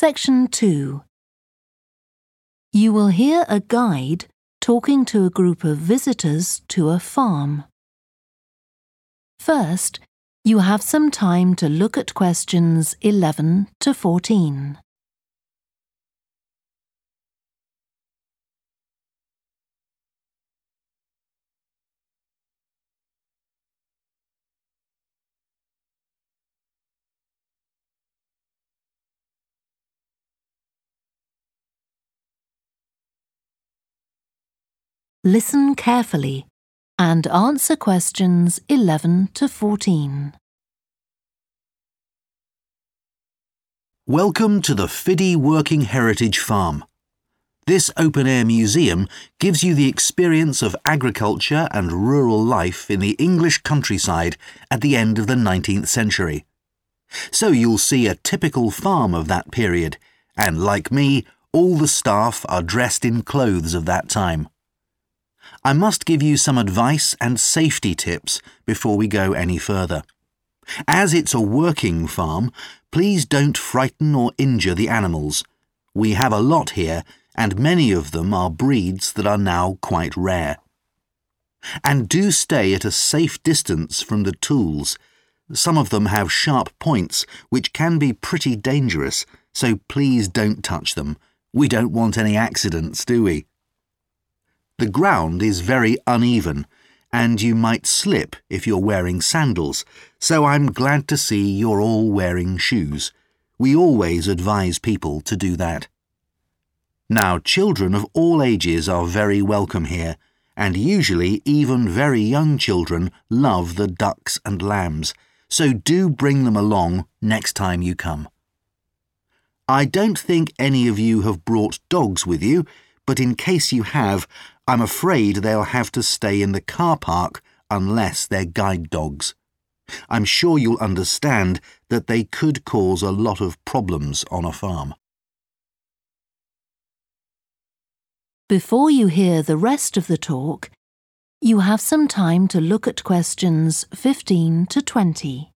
Section 2 You will hear a guide talking to a group of visitors to a farm. First, you have some time to look at questions 11 to 14. Listen carefully and answer questions 11 to 14. Welcome to the Fiddy Working Heritage Farm. This open air museum gives you the experience of agriculture and rural life in the English countryside at the end of the 19th century. So you'll see a typical farm of that period, and like me, all the staff are dressed in clothes of that time. I must give you some advice and safety tips before we go any further. As it's a working farm, please don't frighten or injure the animals. We have a lot here, and many of them are breeds that are now quite rare. And do stay at a safe distance from the tools. Some of them have sharp points, which can be pretty dangerous, so please don't touch them. We don't want any accidents, do we? The ground is very uneven, and you might slip if you're wearing sandals, so I'm glad to see you're all wearing shoes. We always advise people to do that. Now, children of all ages are very welcome here, and usually even very young children love the ducks and lambs, so do bring them along next time you come. I don't think any of you have brought dogs with you, but in case you have, I'm afraid they'll have to stay in the car park unless they're guide dogs. I'm sure you'll understand that they could cause a lot of problems on a farm. Before you hear the rest of the talk, you have some time to look at questions 15 to 20.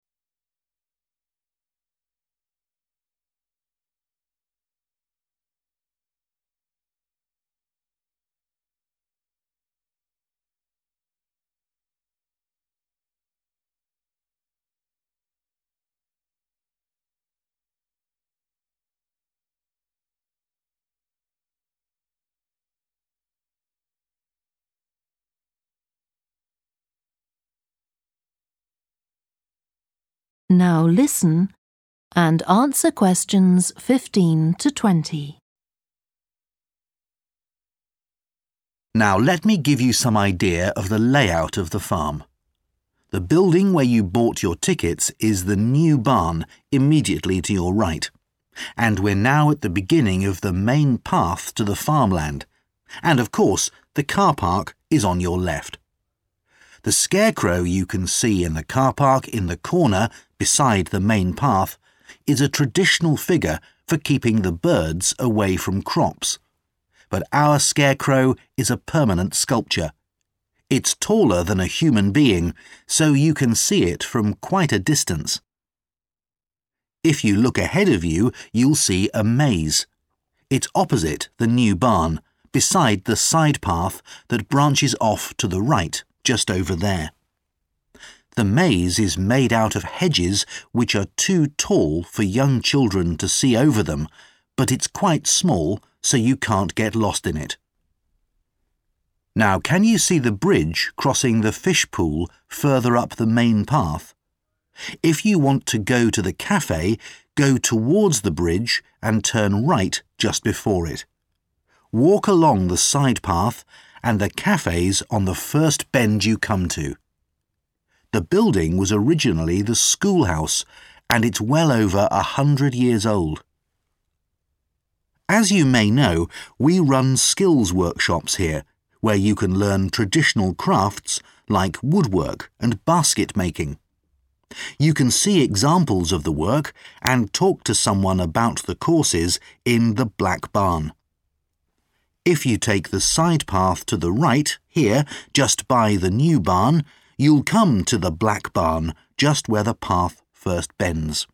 Now listen and answer questions 15 to 20. Now let me give you some idea of the layout of the farm. The building where you bought your tickets is the new barn immediately to your right. And we're now at the beginning of the main path to the farmland. And of course, the car park is on your left. The scarecrow you can see in the car park in the corner beside the main path is a traditional figure for keeping the birds away from crops. But our scarecrow is a permanent sculpture. It's taller than a human being, so you can see it from quite a distance. If you look ahead of you, you'll see a maze. It's opposite the new barn, beside the side path that branches off to the right just over there. The maze is made out of hedges which are too tall for young children to see over them, but it's quite small so you can't get lost in it. Now, can you see the bridge crossing the fish pool further up the main path? If you want to go to the cafe, go towards the bridge and turn right just before it. Walk along the side path and the cafe's on the first bend you come to. The building was originally the schoolhouse, and it's well over a hundred years old. As you may know, we run skills workshops here, where you can learn traditional crafts like woodwork and basket making. You can see examples of the work and talk to someone about the courses in the Black Barn. If you take the side path to the right, here, just by the new barn, you'll come to the black barn just where the path first bends.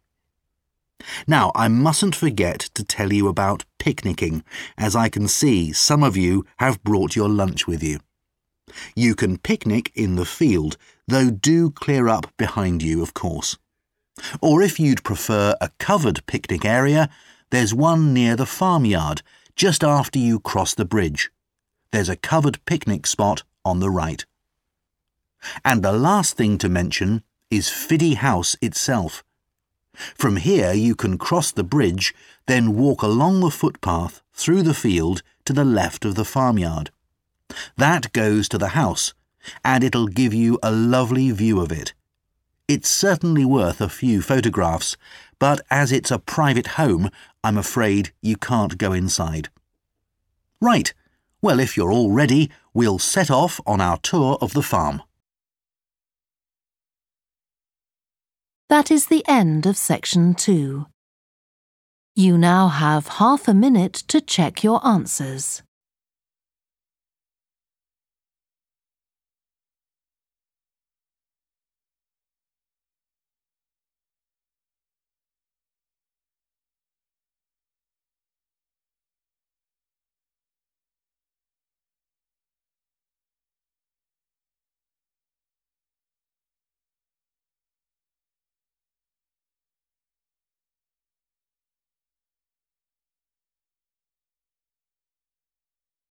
Now, I mustn't forget to tell you about picnicking, as I can see some of you have brought your lunch with you. You can picnic in the field, though do clear up behind you, of course. Or if you'd prefer a covered picnic area, there's one near the farmyard, just after you cross the bridge. There's a covered picnic spot on the right. And the last thing to mention is Fiddy House itself. From here you can cross the bridge, then walk along the footpath through the field to the left of the farmyard. That goes to the house, and it'll give you a lovely view of it. It's certainly worth a few photographs, but as it's a private home, I'm afraid you can't go inside. Right, well, if you're all ready, we'll set off on our tour of the farm. That is the end of section two. You now have half a minute to check your answers.